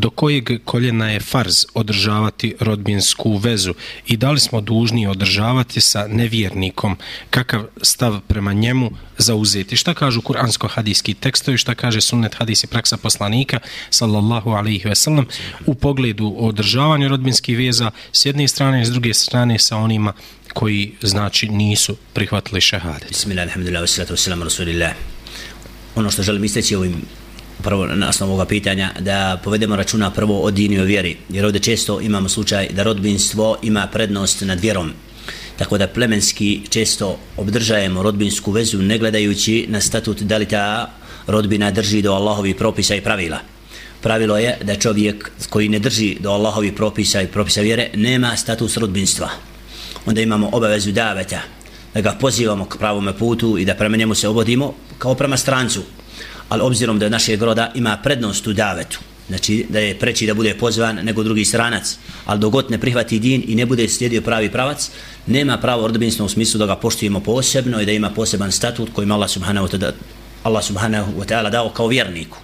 do kojeg koljena je farz održavati rodbinsku vezu i da li smo dužni održavati sa nevjernikom, kakav stav prema njemu zauzeti. Šta kažu kuransko-hadijski tekstovi, šta kaže sunnet hadisi praksa poslanika, sallallahu alaihi ve sellem, u pogledu održavanja rodbinskih veza s jedne strane i s druge strane sa onima koji znači nisu prihvatili šehadet. Bismillah, alhamdulillah, wassalatu wassalamu rasulillah. Ono što želim isteći ovim prvo na osnovu ovoga pitanja da povedemo računa prvo o dini o vjeri jer ovdje često imamo slučaj da rodbinstvo ima prednost nad vjerom. Tako da plemenski često obdržajemo rodbinsku vezu ne gledajući na statut da li ta rodbina drži do Allahovi propisa i pravila. Pravilo je da čovjek koji ne drži do Allahovi propisa i propisa vjere nema status rodbinstva. Onda imamo obavezu daveta da ga pozivamo k pravome putu i da prema njemu se obodimo kao prema strancu ali obzirom da našeg roda ima prednost u davetu znači da je preći da bude pozvan nego drugi stranac ali dogod ne prihvati din i ne bude slijedio pravi pravac nema pravo rodbinstva u smislu da ga poštujemo posebno i da ima poseban statut koji Allah subhanahu wa ta'ala Allah subhanahu wa ta'ala dao kao vjerniku.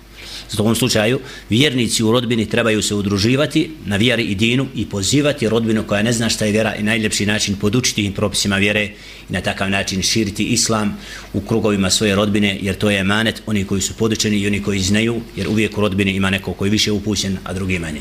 Zato u ovom slučaju vjernici u rodbini trebaju se udruživati na vjeri i dinu i pozivati rodbinu koja ne zna šta je vjera i najljepši način podučiti im propisima vjere i na takav način širiti islam u krugovima svoje rodbine jer to je emanet oni koji su podučeni i oni koji znaju jer uvijek u rodbini ima neko koji više upućen a drugi manje.